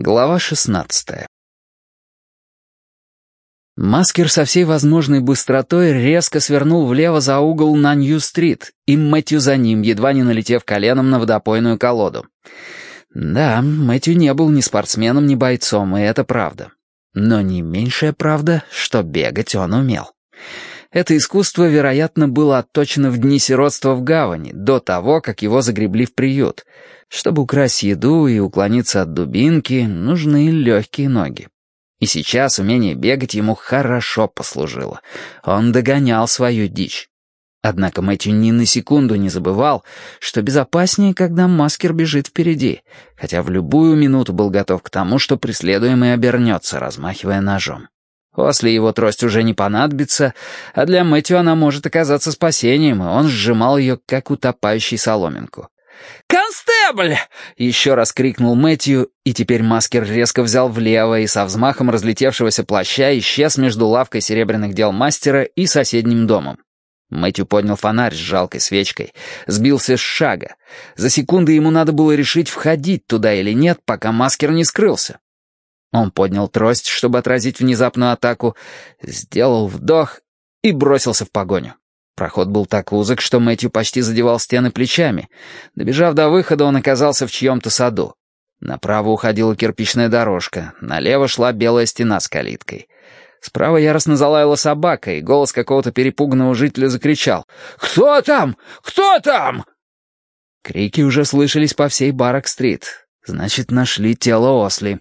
Глава 16 Маскер со всей возможной быстротой резко свернул влево за угол на Нью-стрит, и Мэтью за ним, едва не налетев коленом на водопойную колоду. Да, Мэтью не был ни спортсменом, ни бойцом, и это правда. Но не меньшая правда, что бегать он умел. Это искусство, вероятно, было отточено в дни сиротства в гавани, до того, как его загребли в приют. Чтобы украсть еду и уклониться от дубинки, нужны легкие ноги. И сейчас умение бегать ему хорошо послужило. Он догонял свою дичь. Однако Мэтью ни на секунду не забывал, что безопаснее, когда маскер бежит впереди, хотя в любую минуту был готов к тому, что преследуемый обернется, размахивая ножом. После его трость уже не понадобится, а для Мэтью она может оказаться спасением, и он сжимал ее, как утопающий соломинку. «Констебль!» — еще раз крикнул Мэтью, и теперь маскер резко взял влево и со взмахом разлетевшегося плаща исчез между лавкой серебряных дел мастера и соседним домом. Мэтью поднял фонарь с жалкой свечкой, сбился с шага. За секунды ему надо было решить, входить туда или нет, пока маскер не скрылся. Он поднял трость, чтобы отразить внезапную атаку, сделал вдох и бросился в погоню. Проход был так узок, что Мэтью почти задевал стены плечами. Добежав до выхода, он оказался в чьем-то саду. Направо уходила кирпичная дорожка, налево шла белая стена с калиткой. Справа яростно залаяла собака, и голос какого-то перепуганного жителя закричал «Кто там? Кто там?» Крики уже слышались по всей Барак-стрит. Значит, нашли тело Осли.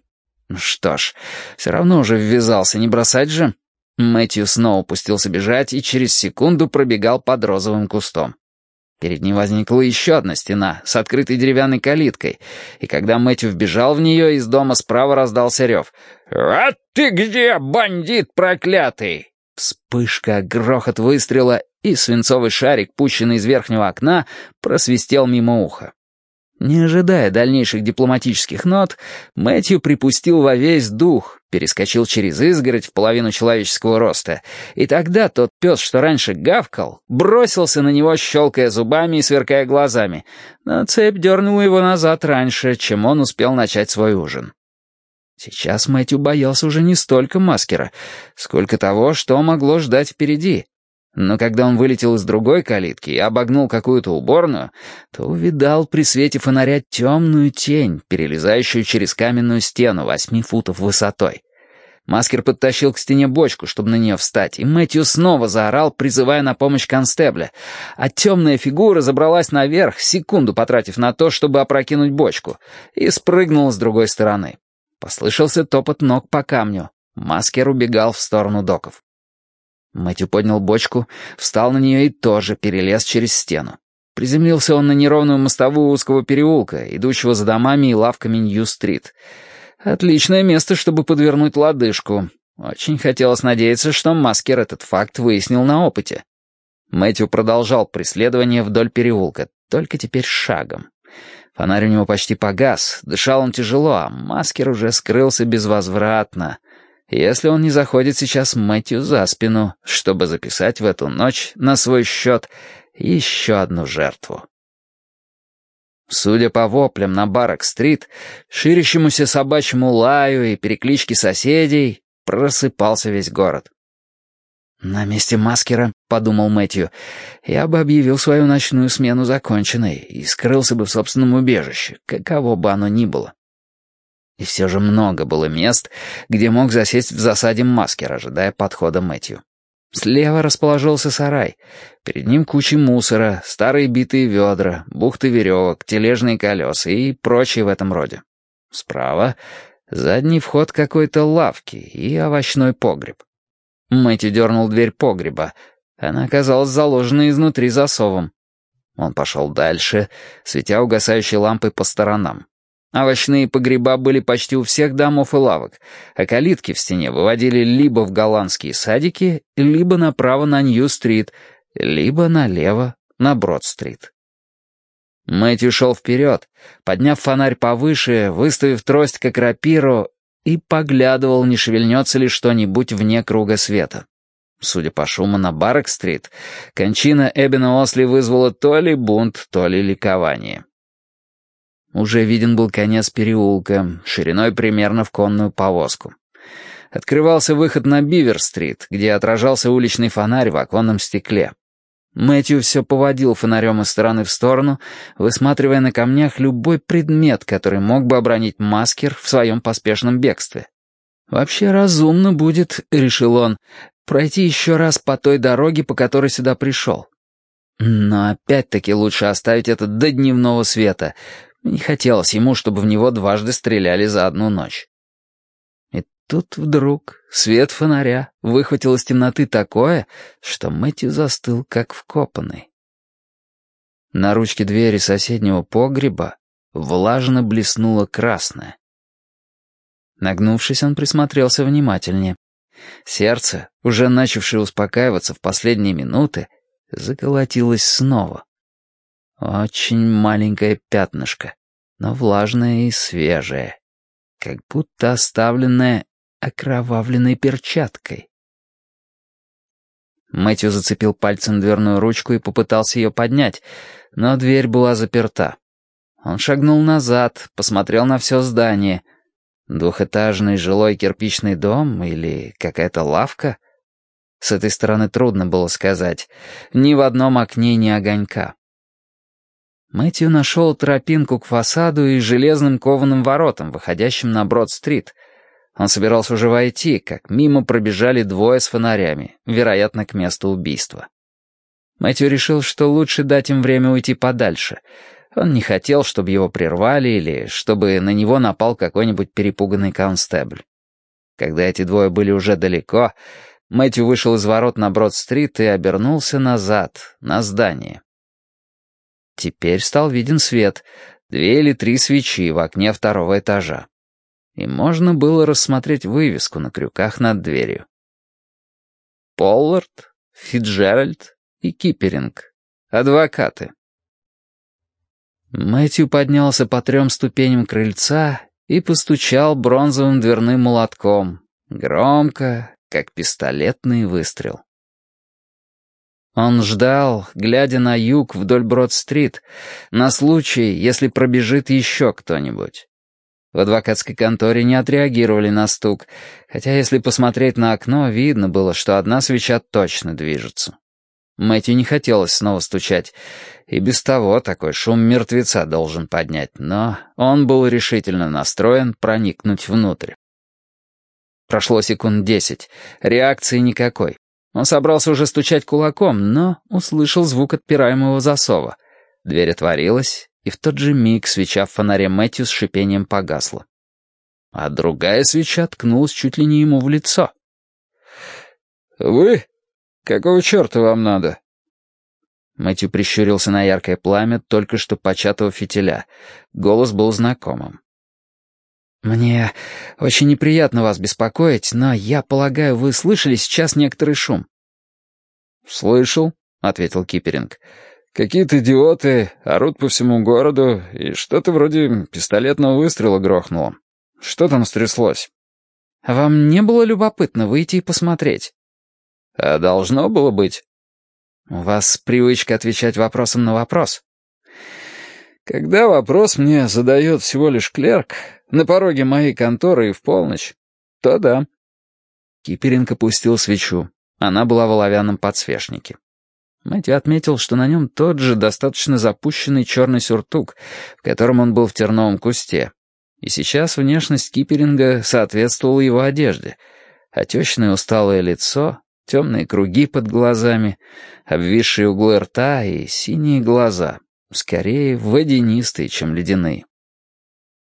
Что ж, все равно уже ввязался, не бросать же. Мэтью снова пустился бежать и через секунду пробегал под розовым кустом. Перед ним возникла еще одна стена с открытой деревянной калиткой, и когда Мэтью вбежал в нее, из дома справа раздался рев. «А ты где, бандит проклятый?» Вспышка, грохот выстрела, и свинцовый шарик, пущенный из верхнего окна, просвистел мимо уха. Не ожидая дальнейших дипломатических нот, Мэтью припустил во весь дух, перескочил через изгородь в половину человеческого роста, и тогда тот пес, что раньше гавкал, бросился на него, щелкая зубами и сверкая глазами, но цепь дернула его назад раньше, чем он успел начать свой ужин. Сейчас Мэтью боялся уже не столько маскера, сколько того, что могло ждать впереди. Но когда он вылетел из другой калитки и обогнул какую-то уборную, то увидал при свете фонаря темную тень, перелезающую через каменную стену восьми футов высотой. Маскер подтащил к стене бочку, чтобы на нее встать, и Мэтью снова заорал, призывая на помощь констебля. А темная фигура забралась наверх, секунду потратив на то, чтобы опрокинуть бочку, и спрыгнула с другой стороны. Послышался топот ног по камню. Маскер убегал в сторону доков. Мэтью поднял бочку, встал на нее и тоже перелез через стену. Приземлился он на неровную мостовую узкого переулка, идущего за домами и лавками Нью-стрит. Отличное место, чтобы подвернуть лодыжку. Очень хотелось надеяться, что маскер этот факт выяснил на опыте. Мэтью продолжал преследование вдоль переулка, только теперь шагом. Фонарь у него почти погас, дышал он тяжело, а маскер уже скрылся безвозвратно если он не заходит сейчас Мэтью за спину, чтобы записать в эту ночь на свой счет еще одну жертву. Судя по воплям на Барак-стрит, ширящемуся собачьему лаю и перекличке соседей, просыпался весь город. «На месте маскера», — подумал Мэтью, — «я бы объявил свою ночную смену законченной и скрылся бы в собственном убежище, каково бы оно ни было. И все же много было мест, где мог засесть в засаде маскер, ожидая подхода Мэтью. Слева расположился сарай. Перед ним куча мусора, старые битые ведра, бухты веревок, тележные колеса и прочее в этом роде. Справа — задний вход какой-то лавки и овощной погреб. Мэтью дернул дверь погреба. Она оказалась заложена изнутри засовом. Он пошел дальше, светя угасающей лампой по сторонам. Овощные погреба были почти у всех домов и лавок, а калитки в стене выводили либо в голландские садики, либо направо на Нью-стрит, либо налево на Брод-стрит. Мэтью шел вперед, подняв фонарь повыше, выставив трость как рапиру, и поглядывал, не шевельнется ли что-нибудь вне круга света. Судя по шуму на Баррек-стрит, кончина Эббина Осли вызвала то ли бунт, то ли ликование. Уже виден был конец переулка, шириной примерно в конную повозку. Открывался выход на Бивер-стрит, где отражался уличный фонарь в оконном стекле. Мэтью все поводил фонарем из стороны в сторону, высматривая на камнях любой предмет, который мог бы обронить маскер в своем поспешном бегстве. «Вообще разумно будет», — решил он, — «пройти еще раз по той дороге, по которой сюда пришел. Но опять-таки лучше оставить это до дневного света. Не хотелось ему, чтобы в него дважды стреляли за одну ночь. И тут вдруг свет фонаря выхватил из темноты такое, что Мэтью застыл, как вкопанный. На ручке двери соседнего погреба влажно блеснуло красное. Нагнувшись, он присмотрелся внимательнее. Сердце, уже начавшее успокаиваться в последние минуты, заколотилось снова. Очень маленькое пятнышко, но влажное и свежее, как будто оставленное окровавленной перчаткой. Мэтью зацепил пальцем дверную ручку и попытался ее поднять, но дверь была заперта. Он шагнул назад, посмотрел на все здание. Двухэтажный жилой кирпичный дом или какая-то лавка — с этой стороны трудно было сказать. Ни в одном окне ни огонька. Мэтью нашел тропинку к фасаду и железным кованым воротам, выходящим на Брод-стрит. Он собирался уже войти, как мимо пробежали двое с фонарями, вероятно, к месту убийства. Мэтью решил, что лучше дать им время уйти подальше. Он не хотел, чтобы его прервали или чтобы на него напал какой-нибудь перепуганный констебль. Когда эти двое были уже далеко, Мэтью вышел из ворот на Брод-стрит и обернулся назад, на здание. Теперь стал виден свет, две или три свечи в окне второго этажа. И можно было рассмотреть вывеску на крюках над дверью. Поллард, Фиджеральд и Киперинг. Адвокаты. Мэтью поднялся по трем ступеням крыльца и постучал бронзовым дверным молотком. Громко, как пистолетный выстрел. Он ждал, глядя на юг вдоль Брод-стрит, на случай, если пробежит еще кто-нибудь. В адвокатской конторе не отреагировали на стук, хотя если посмотреть на окно, видно было, что одна свеча точно движется. Мэтью не хотелось снова стучать, и без того такой шум мертвеца должен поднять, но он был решительно настроен проникнуть внутрь. Прошло секунд десять. Реакции никакой. Он собрался уже стучать кулаком, но услышал звук отпираемого засова. Дверь отворилась, и в тот же миг свеча в фонаре Мэтью с шипением погасла. А другая свеча ткнулась чуть ли не ему в лицо. «Вы? Какого черта вам надо?» Мэтью прищурился на яркое пламя только что початого фитиля. Голос был знакомым. «Мне очень неприятно вас беспокоить, но я полагаю, вы слышали сейчас некоторый шум». «Слышал», — ответил Киперинг. «Какие-то идиоты орут по всему городу, и что-то вроде пистолетного выстрела грохнуло. Что там стряслось?» «Вам не было любопытно выйти и посмотреть?» «А должно было быть». «У вас привычка отвечать вопросом на вопрос». «Когда вопрос мне задает всего лишь клерк, на пороге моей конторы и в полночь, то да». Киперинг опустил свечу. Она была в оловянном подсвечнике. Мэтью отметил, что на нем тот же достаточно запущенный черный сюртук, в котором он был в терновом кусте. И сейчас внешность Киперинга соответствовала его одежде. Отечное усталое лицо, темные круги под глазами, обвисшие углы рта и синие глаза, скорее водянистые, чем ледяные.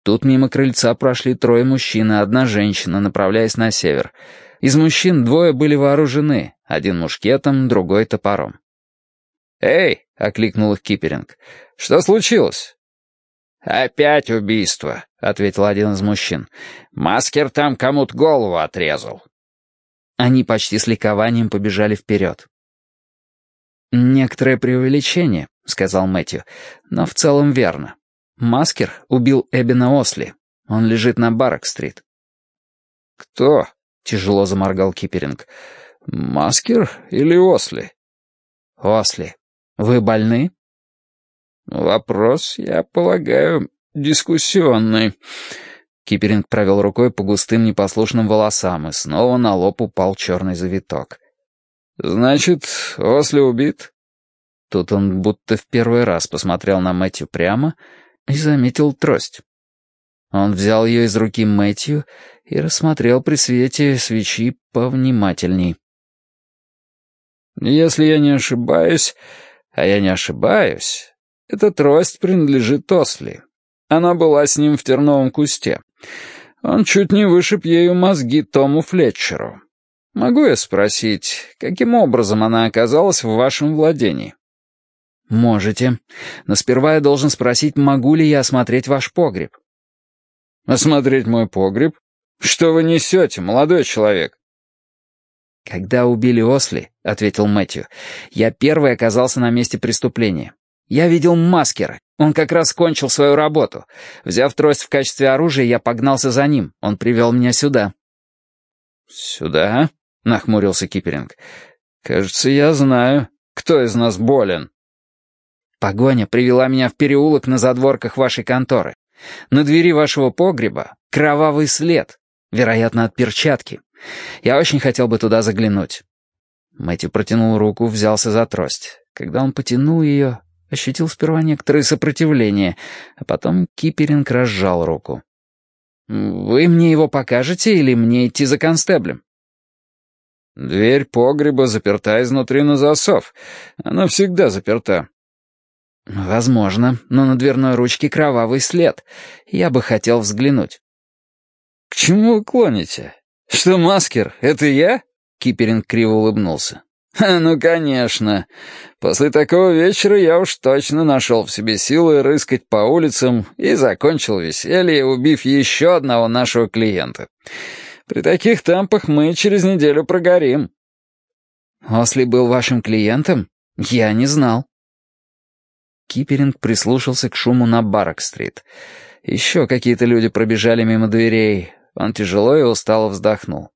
Тут мимо крыльца прошли трое мужчин и одна женщина, направляясь на север. Из мужчин двое были вооружены, один мушкетом, другой топором. «Эй!» — окликнул их Киперинг. «Что случилось?» «Опять убийство», — ответил один из мужчин. «Маскер там кому-то голову отрезал». Они почти с ликованием побежали вперед. «Некоторое преувеличение», — сказал Мэтью, — «но в целом верно. Маскер убил Эбина Осли. Он лежит на Баррак-стрит». «Кто?» — тяжело заморгал Киперинг. «Маскер или Осли?» «Осли. Вы больны?» «Вопрос, я полагаю, дискуссионный». Киперинг провел рукой по густым непослушным волосам, и снова на лоб упал черный завиток. «Значит, Осли убит?» Тут он будто в первый раз посмотрел на Мэтью прямо и заметил трость. Он взял ее из руки Мэтью и рассмотрел при свете свечи повнимательней. «Если я не ошибаюсь, а я не ошибаюсь, эта трость принадлежит Осли. Она была с ним в терновом кусте. Он чуть не вышиб ею мозги Тому Флетчеру. Могу я спросить, каким образом она оказалась в вашем владении?» «Можете. Но сперва я должен спросить, могу ли я осмотреть ваш погреб». «Осмотреть мой погреб? Что вы несете, молодой человек?» «Когда убили Осли», — ответил Мэтью, — «я первый оказался на месте преступления. Я видел маскера. Он как раз кончил свою работу. Взяв трость в качестве оружия, я погнался за ним. Он привел меня сюда». «Сюда?» — нахмурился Киперинг. «Кажется, я знаю, кто из нас болен». Погоня привела меня в переулок на задворках вашей конторы. На двери вашего погреба кровавый след, вероятно, от перчатки. Я очень хотел бы туда заглянуть». Мэтью протянул руку, взялся за трость. Когда он потянул ее, ощутил сперва некоторое сопротивление, а потом Киперинг разжал руку. «Вы мне его покажете или мне идти за констеблем?» «Дверь погреба заперта изнутри на засов. Она всегда заперта». «Возможно, но на дверной ручке кровавый след. Я бы хотел взглянуть». «К чему вы клоните? Что, маскер, это я?» Киперинг криво улыбнулся. «Ну, конечно. После такого вечера я уж точно нашел в себе силы рыскать по улицам и закончил веселье, убив еще одного нашего клиента. При таких темпах мы через неделю прогорим». «Осли был вашим клиентом? Я не знал». Киперинг прислушался к шуму на Барак-стрит. Еще какие-то люди пробежали мимо дверей. Он тяжело и устало вздохнул.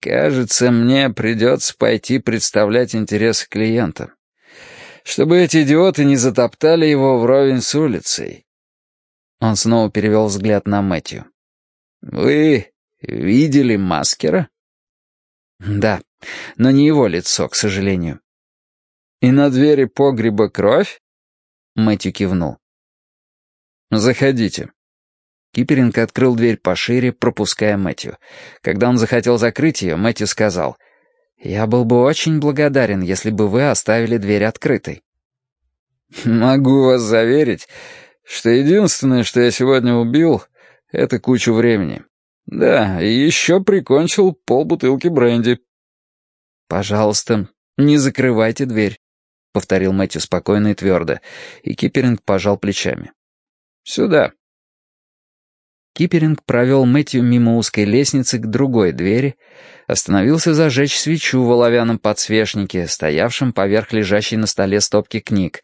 «Кажется, мне придется пойти представлять интересы клиента. Чтобы эти идиоты не затоптали его вровень с улицей». Он снова перевел взгляд на Мэтью. «Вы видели маскера?» «Да, но не его лицо, к сожалению». «И на двери погреба кровь?» Мэтью кивнул. «Заходите». Киперинг открыл дверь пошире, пропуская Мэтью. Когда он захотел закрыть ее, Мэтью сказал, «Я был бы очень благодарен, если бы вы оставили дверь открытой». «Могу вас заверить, что единственное, что я сегодня убил, — это кучу времени. Да, и еще прикончил полбутылки бренди». «Пожалуйста, не закрывайте дверь», — повторил Мэтью спокойно и твердо, и Киперинг пожал плечами. «Сюда». Киперинг провел Мэтью мимо узкой лестницы к другой двери, остановился зажечь свечу в оловянном подсвечнике, стоявшем поверх лежащей на столе стопки книг,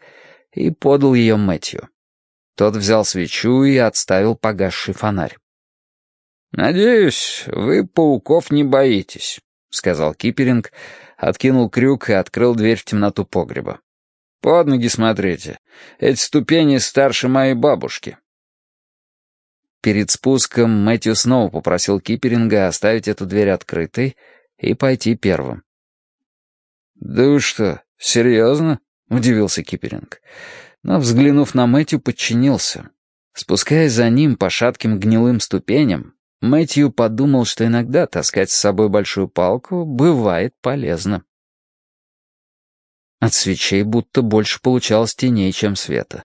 и подал ее Мэтью. Тот взял свечу и отставил погасший фонарь. «Надеюсь, вы пауков не боитесь», — сказал Киперинг, откинул крюк и открыл дверь в темноту погреба. «Под ноги смотрите. Эти ступени старше моей бабушки». Перед спуском Мэтью снова попросил Киперинга оставить эту дверь открытой и пойти первым. «Да вы что, серьезно?» — удивился Киперинг. Но, взглянув на Мэтью, подчинился. Спускаясь за ним по шатким гнилым ступеням, Мэтью подумал, что иногда таскать с собой большую палку бывает полезно. От свечей будто больше получалось теней, чем света.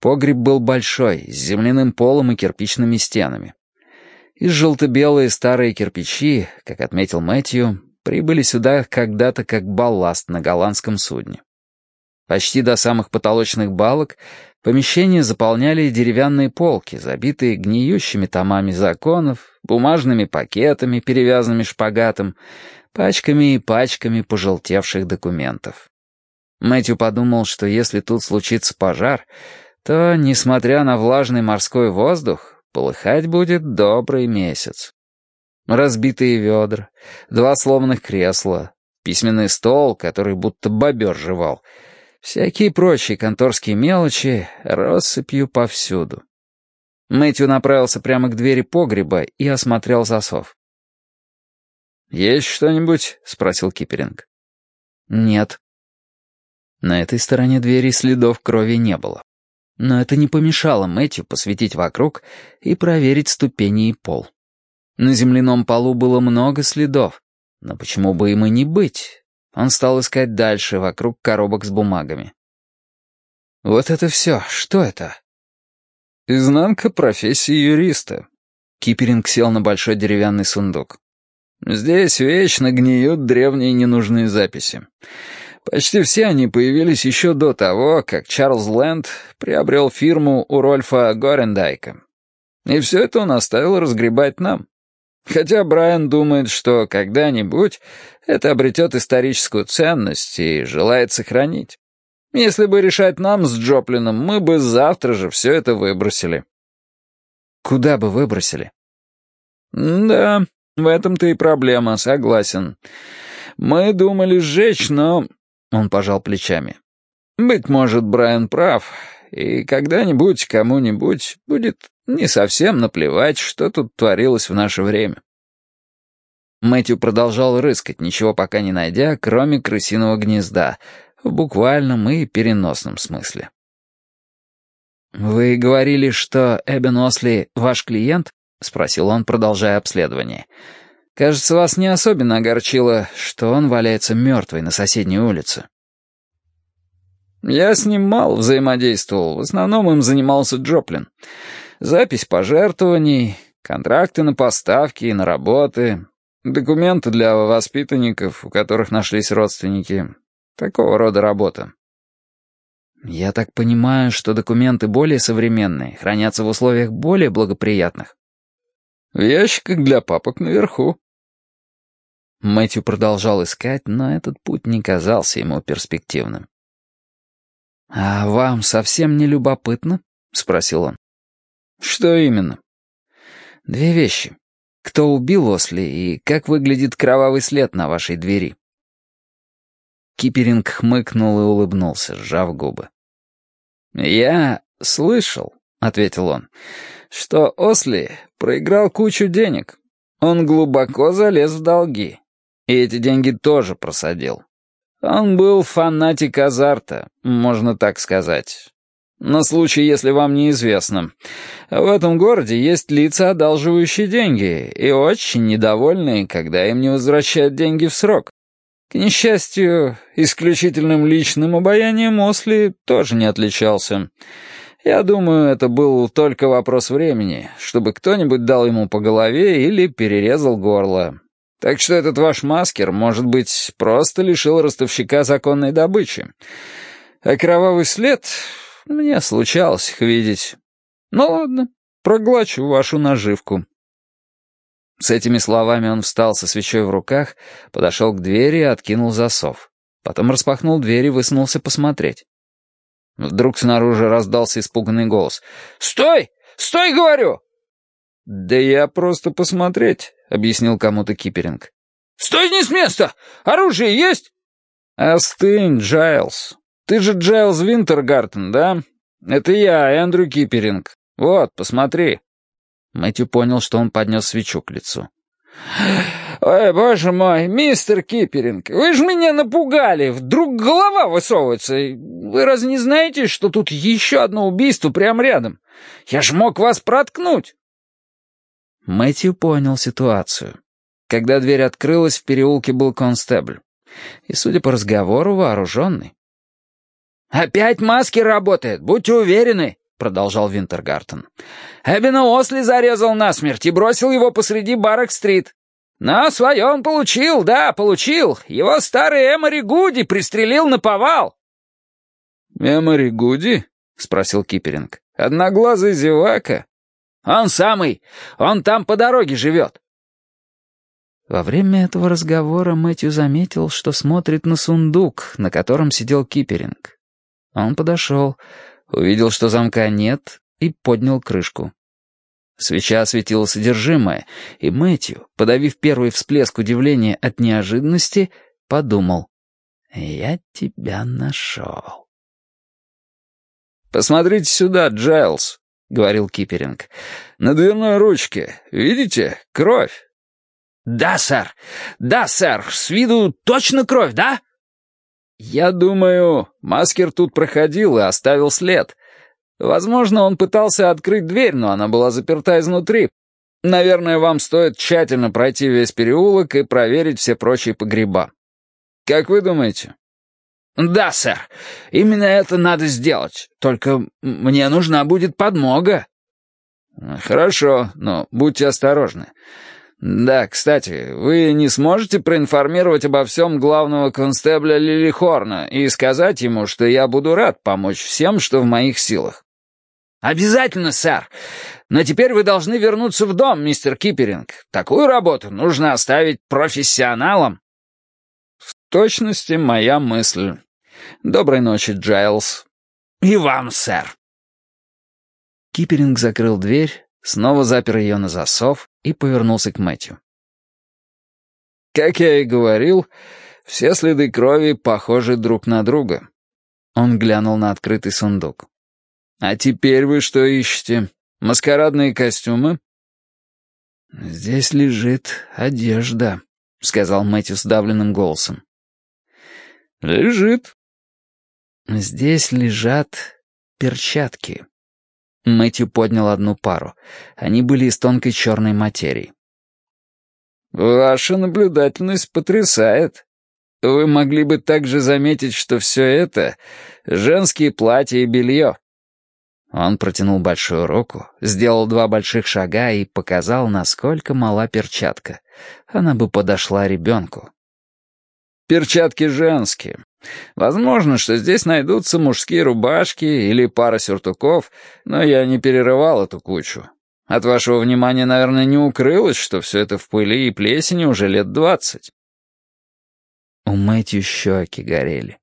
Погреб был большой, с земляным полом и кирпичными стенами. Из желто-белые старые кирпичи, как отметил Мэтью, прибыли сюда когда-то как балласт на голландском судне. Почти до самых потолочных балок помещение заполняли деревянные полки, забитые гниющими томами законов, бумажными пакетами, перевязанными шпагатом, пачками и пачками пожелтевших документов. Мэтью подумал, что если тут случится пожар, то, несмотря на влажный морской воздух, полыхать будет добрый месяц. Разбитые ведра, два сломанных кресла, письменный стол, который будто бобер жевал, всякие прочие конторские мелочи россыпью повсюду. Мэтью направился прямо к двери погреба и осмотрел засов. «Есть что-нибудь?» — спросил Киперинг. «Нет». На этой стороне двери следов крови не было. Но это не помешало Мэтью посветить вокруг и проверить ступени и пол. На земляном полу было много следов, но почему бы им и не быть? Он стал искать дальше, вокруг коробок с бумагами. «Вот это все. Что это?» «Изнанка профессии юриста». Киперинг сел на большой деревянный сундук. «Здесь вечно гниют древние ненужные записи. Почти все они появились еще до того, как Чарльз Лэнд приобрел фирму у Рольфа Горендайка. И все это он оставил разгребать нам. Хотя Брайан думает, что когда-нибудь это обретет историческую ценность и желает сохранить. Если бы решать нам с Джоплином, мы бы завтра же все это выбросили. Куда бы выбросили? Да, в этом-то и проблема, согласен. Мы думали сжечь, но... Он пожал плечами. Быть может, Брайан прав, и когда-нибудь кому-нибудь будет не совсем наплевать, что тут творилось в наше время. Мэтью продолжал рыскать, ничего пока не найдя, кроме крысиного гнезда, в буквальном и переносном смысле. «Вы говорили, что Эбен Осли ваш клиент?» — спросил он, продолжая обследование. «Кажется, вас не особенно огорчило, что он валяется мертвый на соседней улице». «Я с ним мало взаимодействовал, в основном им занимался Джоплин. Запись пожертвований, контракты на поставки и на работы, документы для воспитанников, у которых нашлись родственники. Такого рода работа. Я так понимаю, что документы более современные, хранятся в условиях более благоприятных. В ящиках для папок наверху. Мэтью продолжал искать, но этот путь не казался ему перспективным. «А вам совсем не любопытно?» — спросил он. «Что именно?» «Две вещи. Кто убил Осли и как выглядит кровавый след на вашей двери?» Киперинг хмыкнул и улыбнулся, сжав губы. «Я слышал», — ответил он, — «что Осли проиграл кучу денег. Он глубоко залез в долги. И эти деньги тоже просадил. Он был фанатик азарта, можно так сказать. На случай, если вам неизвестно. В этом городе есть лица, одалживающие деньги, и очень недовольные, когда им не возвращают деньги в срок. К несчастью, исключительным личным обаянием Осли тоже не отличался. Я думаю, это был только вопрос времени, чтобы кто-нибудь дал ему по голове или перерезал горло. Так что этот ваш маскер, может быть, просто лишил ростовщика законной добычи. А кровавый след мне случалось их видеть. Ну ладно, проглочу вашу наживку». С этими словами он встал со свечой в руках, подошел к двери и откинул засов. Потом распахнул дверь и высунулся посмотреть. Вдруг снаружи раздался испуганный голос. «Стой! Стой, говорю!» «Да я просто посмотреть», — объяснил кому-то Киперинг. «Стой не с места! Оружие есть?» «Остынь, Джайлз. Ты же Джайлз Винтергартен, да? Это я, Эндрю Киперинг. Вот, посмотри». Мэтью понял, что он поднес свечу к лицу. «Ой, боже мой, мистер Киперинг, вы же меня напугали! Вдруг голова высовывается! Вы разве не знаете, что тут еще одно убийство прямо рядом? Я ж мог вас проткнуть!» Мэтью понял ситуацию. Когда дверь открылась, в переулке был констебль. И, судя по разговору, вооруженный. «Опять маски работают, будьте уверены», — продолжал Винтергартен. «Эббина Осли зарезал насмерть и бросил его посреди Барак-стрит. Но свое он получил, да, получил. Его старый Эмори Гуди пристрелил на повал». «Эмори Гуди?» — спросил Киперинг. «Одноглазый зевака?» «Он самый. Он там по дороге живет». Во время этого разговора Мэтью заметил, что смотрит на сундук, на котором сидел Киперинг. Он подошел, увидел, что замка нет, и поднял крышку. Свеча осветила содержимое, и Мэтью, подавив первый всплеск удивления от неожиданности, подумал «Я тебя нашел». «Посмотрите сюда, Джайлз», — говорил Киперинг. «На дверной ручке. Видите? Кровь». «Да, сэр. Да, сэр. С виду точно кровь, да?» «Я думаю, Маскер тут проходил и оставил след. Возможно, он пытался открыть дверь, но она была заперта изнутри. Наверное, вам стоит тщательно пройти весь переулок и проверить все прочие погреба. Как вы думаете?» «Да, сэр. Именно это надо сделать. Только мне нужна будет подмога». «Хорошо, но будьте осторожны. Да, кстати, вы не сможете проинформировать обо всем главного констебля Лилихорна и сказать ему, что я буду рад помочь всем, что в моих силах?» «Обязательно, сэр. Но теперь вы должны вернуться в дом, мистер Киперинг. Такую работу нужно оставить профессионалам». «В точности моя мысль». «Доброй ночи, Джайлз». «И вам, сэр». Киперинг закрыл дверь, снова запер ее на засов и повернулся к Мэтью. «Как я и говорил, все следы крови похожи друг на друга». Он глянул на открытый сундук. «А теперь вы что ищете? Маскарадные костюмы?» «Здесь лежит одежда», — сказал Мэтью сдавленным голосом. «Лежит», Здесь лежат перчатки. Мэтью поднял одну пару. Они были из тонкой черной материи. «Ваша наблюдательность потрясает. Вы могли бы также заметить, что все это — женские платья и белье». Он протянул большую руку, сделал два больших шага и показал, насколько мала перчатка. Она бы подошла ребенку. «Перчатки женские. Возможно, что здесь найдутся мужские рубашки или пара сюртуков, но я не перерывал эту кучу. От вашего внимания, наверное, не укрылось, что все это в пыли и плесени уже лет двадцать. У Мэтью щеки горели.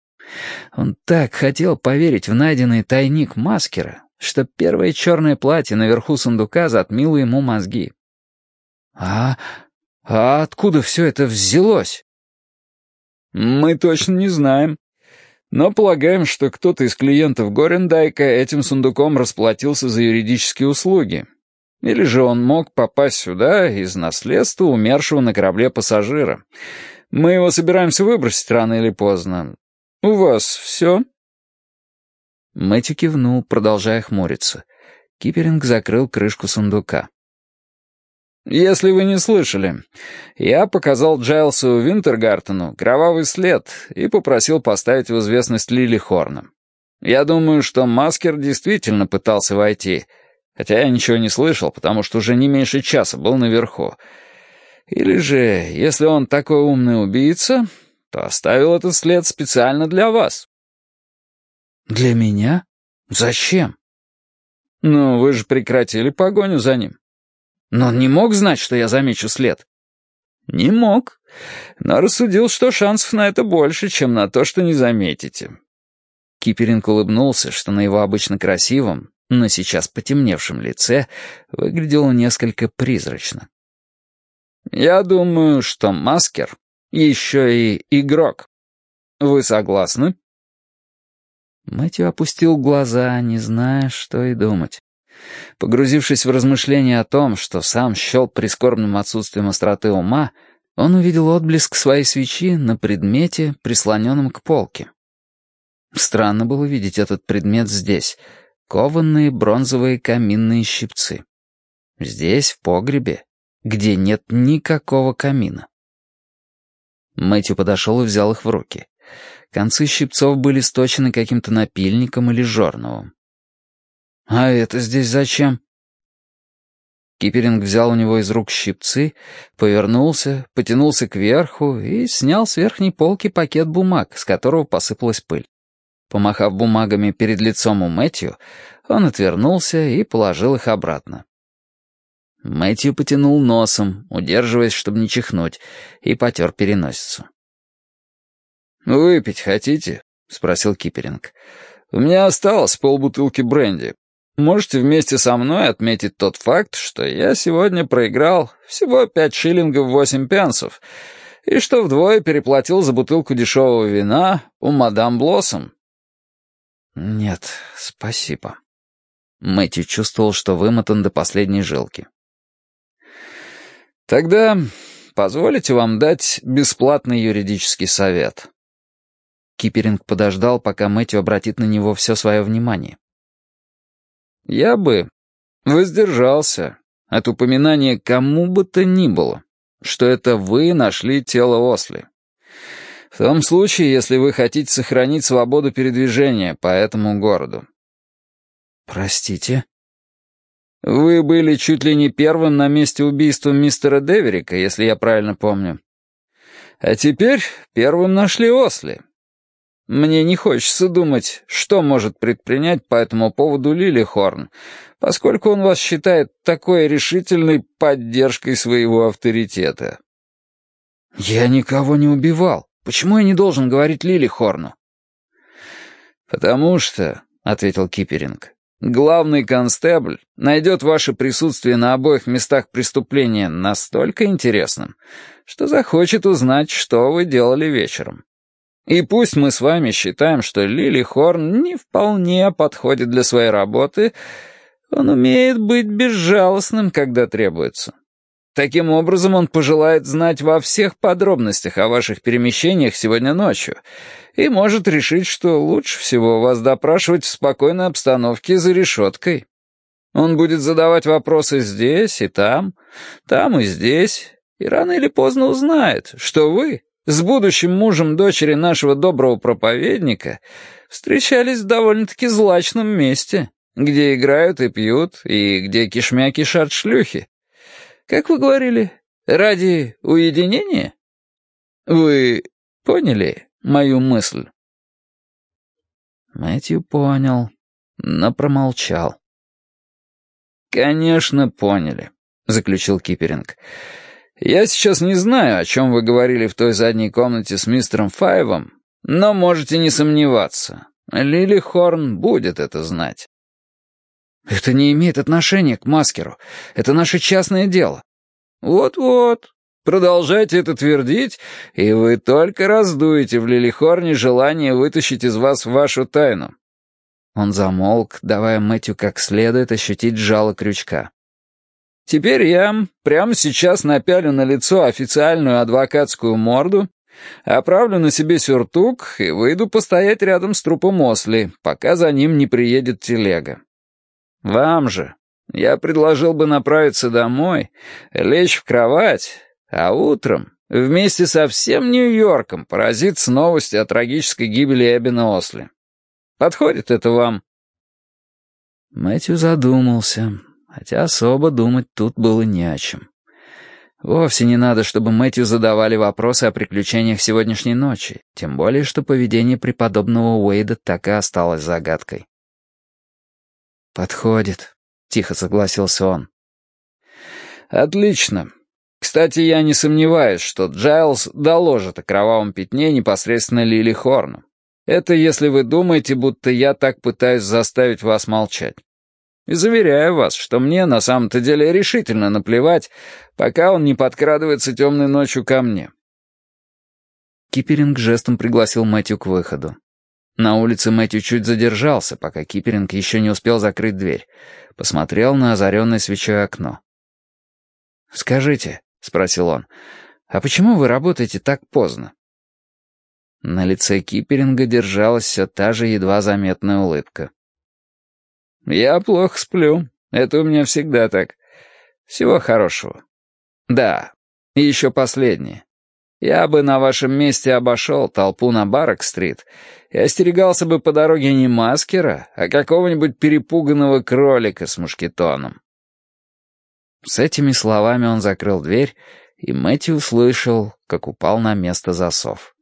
Он так хотел поверить в найденный тайник маскера, что первое черное платье наверху сундука затмило ему мозги. «А, а откуда все это взялось?» «Мы точно не знаем. Но полагаем, что кто-то из клиентов Горендайка этим сундуком расплатился за юридические услуги. Или же он мог попасть сюда из наследства умершего на корабле пассажира. Мы его собираемся выбросить рано или поздно. У вас все?» Мэтью кивнул, продолжая хмуриться. Киперинг закрыл крышку сундука. «Если вы не слышали, я показал Джайлсу Винтергартену кровавый след и попросил поставить в известность Лили Хорна. Я думаю, что Маскер действительно пытался войти, хотя я ничего не слышал, потому что уже не меньше часа был наверху. Или же, если он такой умный убийца, то оставил этот след специально для вас». «Для меня? Зачем?» «Ну, вы же прекратили погоню за ним». Но он не мог знать, что я замечу след. Не мог, но рассудил, что шансов на это больше, чем на то, что не заметите. Киперинг улыбнулся, что на его обычно красивом, но сейчас потемневшем лице выглядело несколько призрачно. «Я думаю, что Маскер еще и игрок. Вы согласны?» Мэтью опустил глаза, не зная, что и думать. Погрузившись в размышления о том, что сам счел прискорбным отсутствием остроты ума, он увидел отблеск своей свечи на предмете, прислоненном к полке. Странно было видеть этот предмет здесь. Кованные бронзовые каминные щипцы. Здесь, в погребе, где нет никакого камина. Мэтью подошел и взял их в руки. Концы щипцов были сточены каким-то напильником или жорновым. «А это здесь зачем?» Киперинг взял у него из рук щипцы, повернулся, потянулся кверху и снял с верхней полки пакет бумаг, с которого посыпалась пыль. Помахав бумагами перед лицом у Мэтью, он отвернулся и положил их обратно. Мэтью потянул носом, удерживаясь, чтобы не чихнуть, и потер переносицу. «Выпить хотите?» — спросил Киперинг. «У меня осталось полбутылки бренди. Можете вместе со мной отметить тот факт, что я сегодня проиграл всего пять шиллингов восемь пенсов, и что вдвое переплатил за бутылку дешевого вина у мадам Блоссом. Нет, спасибо. Мэтью чувствовал, что вымотан до последней жилки. «Тогда позволите вам дать бесплатный юридический совет». Киперинг подождал, пока Мэтью обратит на него все свое внимание. «Я бы воздержался от упоминания кому бы то ни было, что это вы нашли тело Осли. В том случае, если вы хотите сохранить свободу передвижения по этому городу. «Простите?» «Вы были чуть ли не первым на месте убийства мистера Деверика, если я правильно помню. А теперь первым нашли Осли. Мне не хочется думать, что может предпринять по этому поводу Лили Хорн, поскольку он вас считает такой решительной поддержкой своего авторитета». «Я никого не убивал. Почему я не должен говорить Лили Хорну?» «Потому что», — ответил Киперинг, — «главный констебль найдет ваше присутствие на обоих местах преступления настолько интересным, что захочет узнать, что вы делали вечером. И пусть мы с вами считаем, что Лили Хорн не вполне подходит для своей работы, он умеет быть безжалостным, когда требуется. Таким образом, он пожелает знать во всех подробностях о ваших перемещениях сегодня ночью и может решить, что лучше всего вас допрашивать в спокойной обстановке за решеткой. Он будет задавать вопросы здесь и там, там и здесь, и рано или поздно узнает, что вы с будущим мужем дочери нашего доброго проповедника встречались в довольно-таки злачном месте, где играют и пьют, и где кишмя кишат шлюхи. Как вы говорили, ради уединения? Вы поняли мою мысль?» Мэтью понял, но промолчал. «Конечно, поняли», — заключил Киперинг. «Я сейчас не знаю, о чем вы говорили в той задней комнате с мистером Файвом, но можете не сомневаться. Лили Хорн будет это знать. «Это не имеет отношения к маскеру. Это наше частное дело». «Вот-вот. Продолжайте это твердить, и вы только раздуете в Лилихорне желание вытащить из вас вашу тайну». Он замолк, давая Мэтью как следует ощутить жало крючка. «Теперь я прямо сейчас напялю на лицо официальную адвокатскую морду, оправлю на себе сюртук и выйду постоять рядом с трупом Осли, пока за ним не приедет телега. Вам же я предложил бы направиться домой, лечь в кровать, а утром вместе со всем Нью-Йорком поразиться новости о трагической гибели Эббина Осли. Подходит это вам?» Мэтью задумался, хотя особо думать тут было не о чем. Вовсе не надо, чтобы Мэтью задавали вопросы о приключениях сегодняшней ночи, тем более, что поведение преподобного Уэйда так и осталось загадкой. «Подходит», — тихо согласился он. «Отлично. Кстати, я не сомневаюсь, что Джайлз доложит о кровавом пятне непосредственно Лили Хорну. Это если вы думаете, будто я так пытаюсь заставить вас молчать. И заверяю вас, что мне на самом-то деле решительно наплевать, пока он не подкрадывается темной ночью ко мне». Киперинг жестом пригласил Мэтью к выходу. На улице Мэтью чуть задержался, пока Киперинг еще не успел закрыть дверь. Посмотрел на озаренное свечой окно. «Скажите», — спросил он, — «а почему вы работаете так поздно?» На лице Киперинга держалась все та же едва заметная улыбка. «Я плохо сплю. Это у меня всегда так. Всего хорошего. Да, и еще последнее. Я бы на вашем месте обошел толпу на Баррак-стрит и остерегался бы по дороге не маскера, а какого-нибудь перепуганного кролика с мушкетоном. С этими словами он закрыл дверь, и Мэтью услышал, как упал на место засов.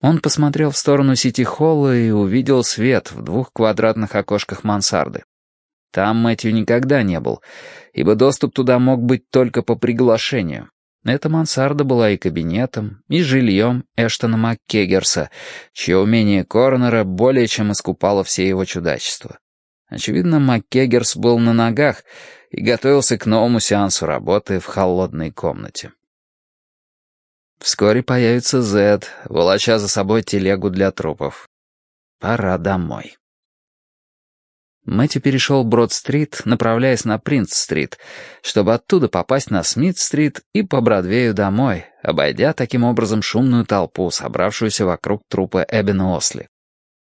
Он посмотрел в сторону Сити-Холла и увидел свет в двух квадратных окошках мансарды. Там Мэтью никогда не был, ибо доступ туда мог быть только по приглашению. Эта мансарда была и кабинетом, и жильем Эштона МакКегерса, чье умение коронера более чем искупало все его чудачества. Очевидно, МакКегерс был на ногах и готовился к новому сеансу работы в холодной комнате. Вскоре появится Зед, волоча за собой телегу для трупов. Пора домой. Мэтью перешел Брод-стрит, направляясь на Принц-стрит, чтобы оттуда попасть на Смит-стрит и по Бродвею домой, обойдя таким образом шумную толпу, собравшуюся вокруг трупа Эббена Осли.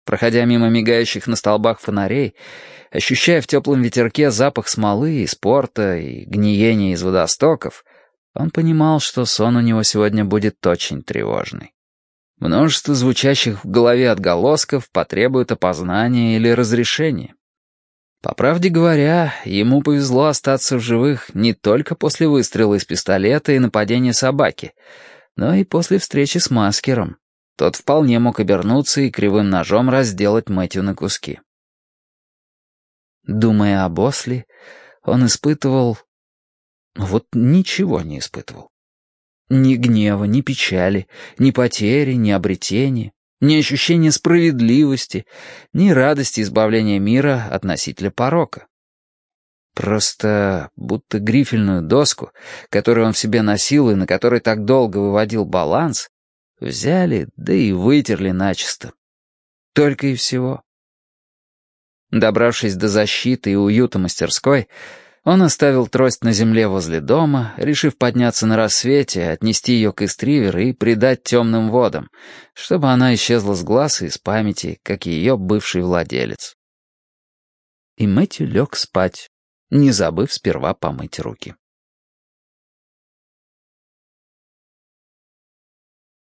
Проходя мимо мигающих на столбах фонарей, ощущая в теплом ветерке запах смолы и спорта и гниения из водостоков, он понимал, что сон у него сегодня будет очень тревожный. Множество звучащих в голове отголосков потребует опознания или разрешения. По правде говоря, ему повезло остаться в живых не только после выстрела из пистолета и нападения собаки, но и после встречи с маскером. Тот вполне мог обернуться и кривым ножом разделать Мэтью на куски. Думая об Осли, он испытывал... Вот ничего не испытывал. Ни гнева, ни печали, ни потери, ни обретения ни ощущения справедливости, ни радости избавления мира от носителя порока. Просто будто грифельную доску, которую он в себе носил и на которой так долго выводил баланс, взяли, да и вытерли начисто. Только и всего. Добравшись до защиты и уюта мастерской, он оставил трость на земле возле дома, решив подняться на рассвете, отнести ее к истривер и придать темным водам, чтобы она исчезла с глаз и из памяти, как ее бывший владелец. И Мэтью лег спать, не забыв сперва помыть руки.